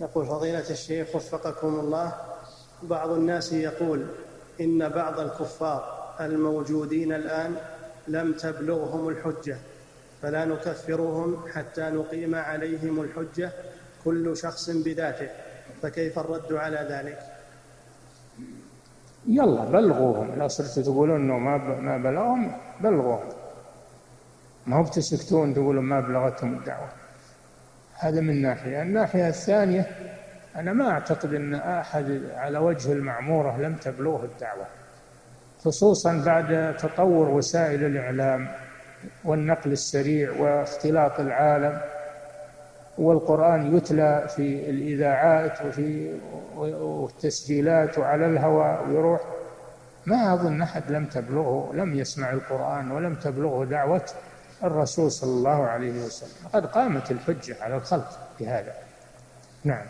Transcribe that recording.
يقول فضيلة الشيخ وفقكم الله بعض الناس يقول إن بعض الكفار الموجودين الآن لم تبلغهم الحجة فلا نكفرهم حتى نقيم عليهم الحجة كل شخص بذاته فكيف الرد على ذلك؟ يلا بلغوهم لا صرتوا تقولون إنه ما ما بلغهم بلغوهم. ما هو بتسكتون تقولون ما بلغتهم الدعوة. هذا من ناحية. الناحية الثانية أنا ما أعتقد أن أحد على وجه المعمورة لم تبلغه الدعوة خصوصا بعد تطور وسائل الإعلام والنقل السريع واختلاط العالم والقرآن يتلى في الإذاعات وفي والتسجيلات وعلى الهواء ويروح. ما أظن أحد لم تبلغه لم يسمع القرآن ولم تبلغه دعوة الرسول صلى الله عليه وسلم قد قامت الحجة على الخلق بهذا. نعم.